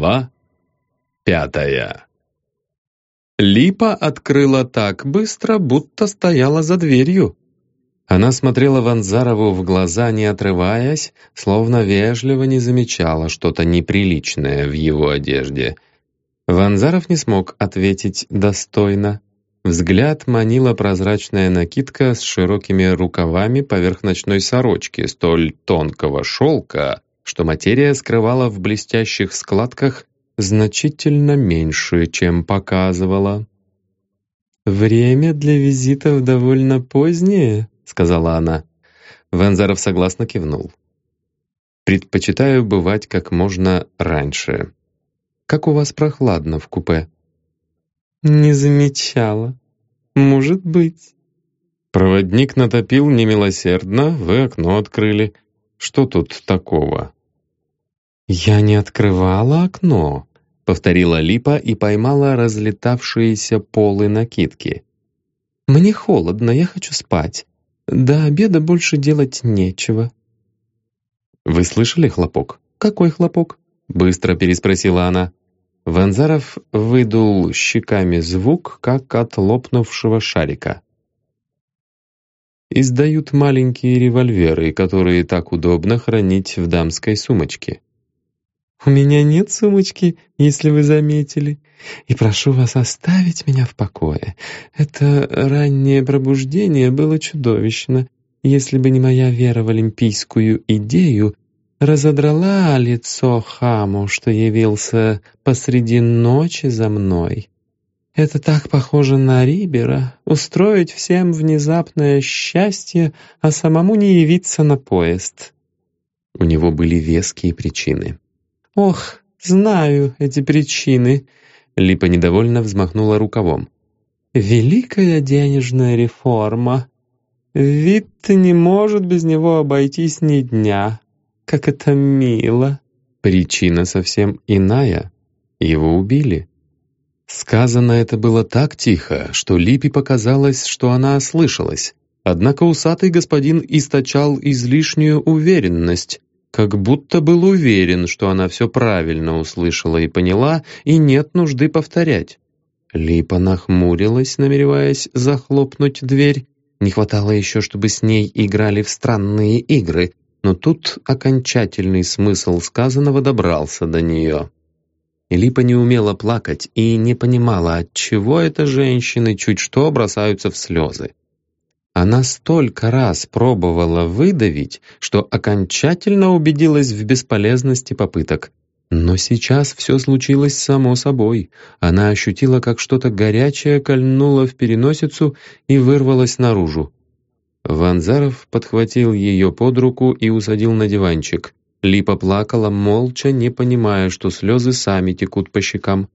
Глава пятая Липа открыла так быстро, будто стояла за дверью. Она смотрела Ванзарову в глаза, не отрываясь, словно вежливо не замечала что-то неприличное в его одежде. Ванзаров не смог ответить достойно. Взгляд манила прозрачная накидка с широкими рукавами поверх ночной сорочки, столь тонкого шелка, что материя скрывала в блестящих складках значительно меньше, чем показывала. «Время для визитов довольно позднее», — сказала она. Вензаров согласно кивнул. «Предпочитаю бывать как можно раньше. Как у вас прохладно в купе?» «Не замечала. Может быть». Проводник натопил немилосердно, вы окно открыли. Что тут такого? «Я не открывала окно», — повторила Липа и поймала разлетавшиеся полы накидки. «Мне холодно, я хочу спать. До обеда больше делать нечего». «Вы слышали хлопок?» «Какой хлопок?» — быстро переспросила она. Ванзаров выдул щеками звук, как от лопнувшего шарика. Издают маленькие револьверы, которые так удобно хранить в дамской сумочке. «У меня нет сумочки, если вы заметили, и прошу вас оставить меня в покое. Это раннее пробуждение было чудовищно. Если бы не моя вера в олимпийскую идею, разодрала лицо хаму, что явился посреди ночи за мной. Это так похоже на Рибера — устроить всем внезапное счастье, а самому не явиться на поезд». У него были веские причины. «Ох, знаю эти причины», — Липа недовольно взмахнула рукавом. «Великая денежная реформа. Вид не может без него обойтись ни дня. Как это мило!» Причина совсем иная. Его убили. Сказано это было так тихо, что Липе показалось, что она ослышалась. Однако усатый господин источал излишнюю уверенность, как будто был уверен, что она все правильно услышала и поняла, и нет нужды повторять. Липа нахмурилась, намереваясь захлопнуть дверь. Не хватало еще, чтобы с ней играли в странные игры, но тут окончательный смысл сказанного добрался до нее. Липа не умела плакать и не понимала, от чего это женщины чуть что бросаются в слезы. Она столько раз пробовала выдавить, что окончательно убедилась в бесполезности попыток. Но сейчас все случилось само собой. Она ощутила, как что-то горячее кольнуло в переносицу и вырвалось наружу. Ванзаров подхватил ее под руку и усадил на диванчик. Липа плакала молча, не понимая, что слезы сами текут по щекам.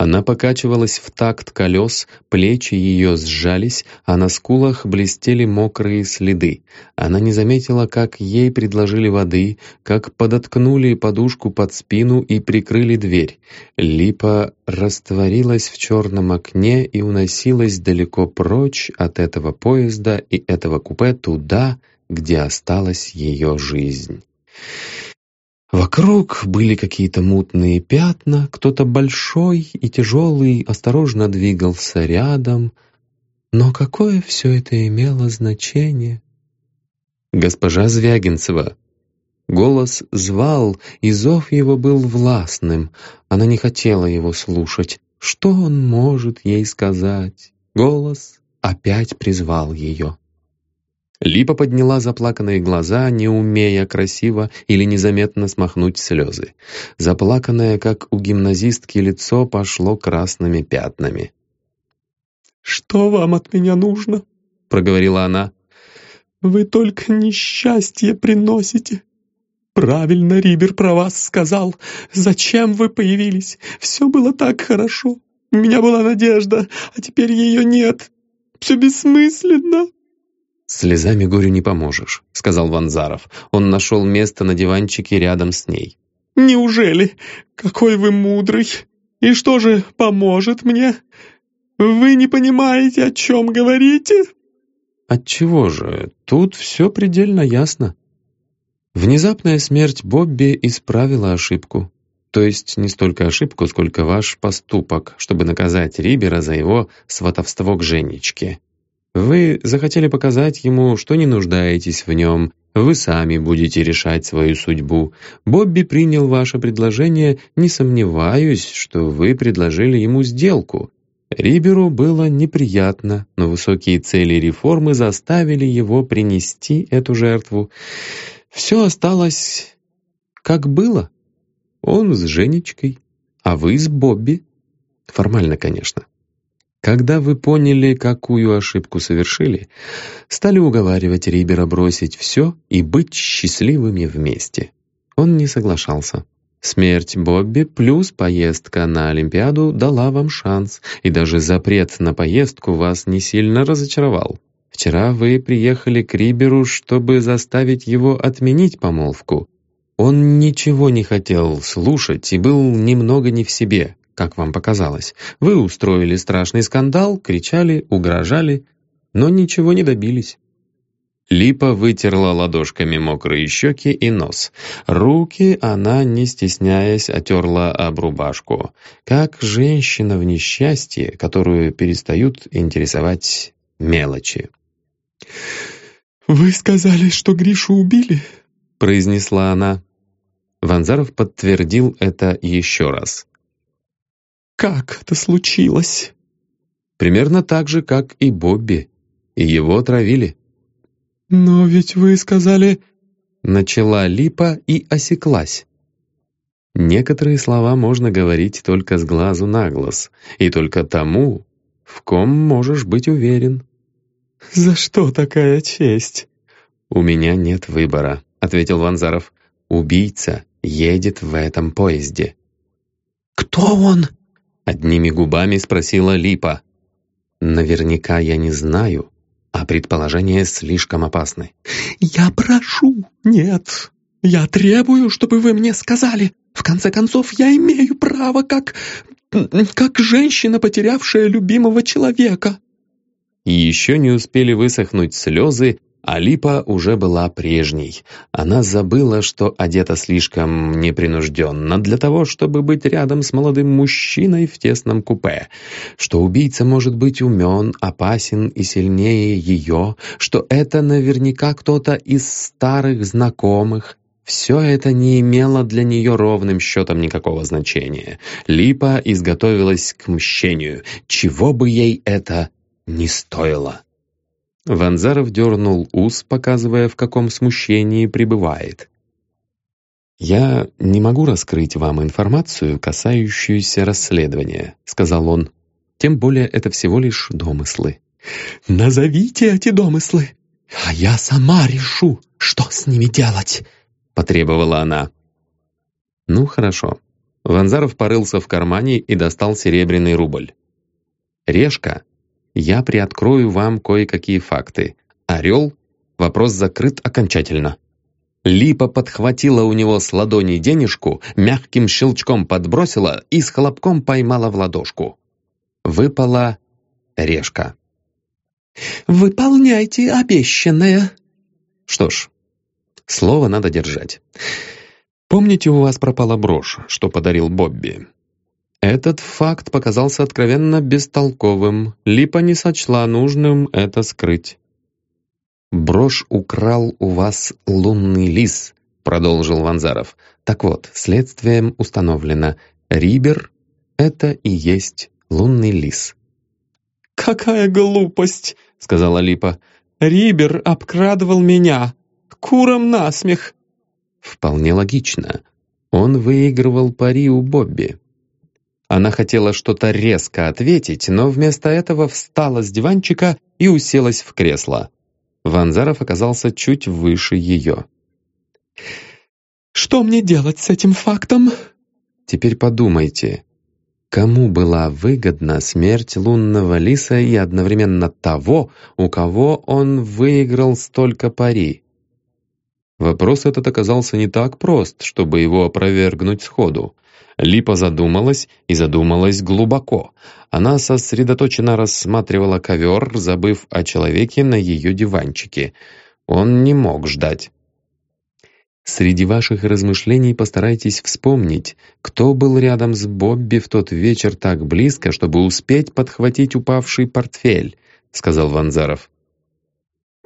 Она покачивалась в такт колес, плечи ее сжались, а на скулах блестели мокрые следы. Она не заметила, как ей предложили воды, как подоткнули подушку под спину и прикрыли дверь. Липа растворилась в черном окне и уносилась далеко прочь от этого поезда и этого купе туда, где осталась ее жизнь. Вокруг были какие-то мутные пятна, кто-то большой и тяжелый осторожно двигался рядом. Но какое все это имело значение? «Госпожа Звягинцева!» Голос звал, и зов его был властным. Она не хотела его слушать. Что он может ей сказать? Голос опять призвал ее. Липа подняла заплаканные глаза, не умея красиво или незаметно смахнуть слезы. Заплаканное, как у гимназистки, лицо пошло красными пятнами. «Что вам от меня нужно?» — проговорила она. «Вы только несчастье приносите. Правильно Рибер про вас сказал. Зачем вы появились? Все было так хорошо. У меня была надежда, а теперь ее нет. Все бессмысленно». «Слезами горю не поможешь», — сказал Ванзаров. Он нашел место на диванчике рядом с ней. «Неужели? Какой вы мудрый! И что же поможет мне? Вы не понимаете, о чем говорите?» «Отчего же? Тут все предельно ясно». Внезапная смерть Бобби исправила ошибку. то есть не столько ошибку, сколько ваш поступок, чтобы наказать Рибера за его сватовство к Женечке. Вы захотели показать ему, что не нуждаетесь в нем, вы сами будете решать свою судьбу. Бобби принял ваше предложение, не сомневаюсь, что вы предложили ему сделку. Риберу было неприятно, но высокие цели реформы заставили его принести эту жертву. Все осталось как было. Он с Женечкой, а вы с Бобби. Формально, конечно. Когда вы поняли, какую ошибку совершили, стали уговаривать Рибера бросить все и быть счастливыми вместе. Он не соглашался. Смерть Бобби плюс поездка на Олимпиаду дала вам шанс, и даже запрет на поездку вас не сильно разочаровал. Вчера вы приехали к Риберу, чтобы заставить его отменить помолвку. Он ничего не хотел слушать и был немного не в себе, как вам показалось. Вы устроили страшный скандал, кричали, угрожали, но ничего не добились. Липа вытерла ладошками мокрые щеки и нос. Руки она, не стесняясь, отерла об рубашку, как женщина в несчастье, которую перестают интересовать мелочи. «Вы сказали, что Гришу убили?» произнесла она. Ванзаров подтвердил это еще раз. «Как это случилось?» «Примерно так же, как и Бобби. И его отравили». «Но ведь вы сказали...» Начала Липа и осеклась. Некоторые слова можно говорить только с глазу на глаз, и только тому, в ком можешь быть уверен. «За что такая честь?» «У меня нет выбора», — ответил Ванзаров. «Убийца едет в этом поезде». «Кто он?» — одними губами спросила Липа. «Наверняка я не знаю, а предположения слишком опасны». «Я прошу, нет, я требую, чтобы вы мне сказали. В конце концов, я имею право, как... как женщина, потерявшая любимого человека». Еще не успели высохнуть слезы, а Липа уже была прежней. Она забыла, что одета слишком непринужденно для того, чтобы быть рядом с молодым мужчиной в тесном купе, что убийца может быть умен, опасен и сильнее ее, что это наверняка кто-то из старых знакомых, все это не имело для нее ровным счетом никакого значения. Липа изготовилась к мщению, чего бы ей это не стоило. Ванзаров дернул ус, показывая, в каком смущении пребывает. «Я не могу раскрыть вам информацию, касающуюся расследования», — сказал он. «Тем более это всего лишь домыслы». «Назовите эти домыслы, а я сама решу, что с ними делать», — потребовала она. «Ну, хорошо». Ванзаров порылся в кармане и достал серебряный рубль. «Решка я приоткрою вам кое-какие факты. Орел — вопрос закрыт окончательно». Липа подхватила у него с ладони денежку, мягким щелчком подбросила и с хлопком поймала в ладошку. Выпала решка. «Выполняйте обещанное». Что ж, слово надо держать. Помните, у вас пропала брошь, что подарил Бобби? Этот факт показался откровенно бестолковым. Липа не сочла нужным это скрыть. «Брошь украл у вас лунный лис», — продолжил Ванзаров. «Так вот, следствием установлено, Рибер — это и есть лунный лис». «Какая глупость!» — сказала Липа. «Рибер обкрадывал меня. Куром насмех!» «Вполне логично. Он выигрывал пари у Бобби. Она хотела что-то резко ответить, но вместо этого встала с диванчика и уселась в кресло. Ванзаров оказался чуть выше ее. «Что мне делать с этим фактом?» «Теперь подумайте, кому была выгодна смерть лунного лиса и одновременно того, у кого он выиграл столько пари?» Вопрос этот оказался не так прост, чтобы его опровергнуть сходу. Липа задумалась и задумалась глубоко. Она сосредоточенно рассматривала ковер, забыв о человеке на ее диванчике. Он не мог ждать. Среди ваших размышлений постарайтесь вспомнить, кто был рядом с Бобби в тот вечер так близко, чтобы успеть подхватить упавший портфель», — сказал Ванзаров.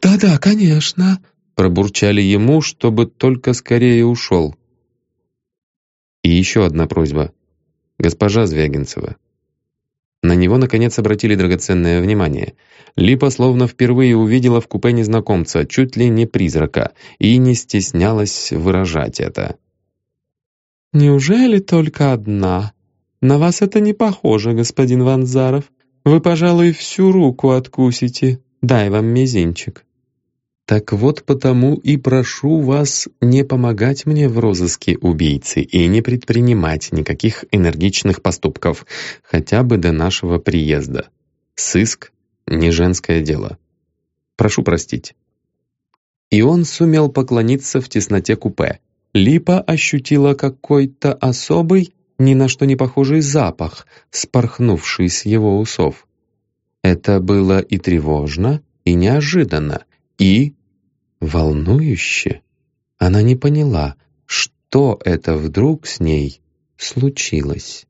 «Да-да, конечно», — пробурчали ему, чтобы только скорее ушел. И еще одна просьба. Госпожа Звягинцева. На него, наконец, обратили драгоценное внимание. Липа словно впервые увидела в купе незнакомца, чуть ли не призрака, и не стеснялась выражать это. «Неужели только одна? На вас это не похоже, господин Ванзаров. Вы, пожалуй, всю руку откусите. Дай вам мизинчик». Так вот потому и прошу вас не помогать мне в розыске убийцы и не предпринимать никаких энергичных поступков, хотя бы до нашего приезда. Сыск — не женское дело. Прошу простить. И он сумел поклониться в тесноте купе. Липа ощутила какой-то особый, ни на что не похожий запах, спорхнувший с его усов. Это было и тревожно, и неожиданно, и волнующе. Она не поняла, что это вдруг с ней случилось.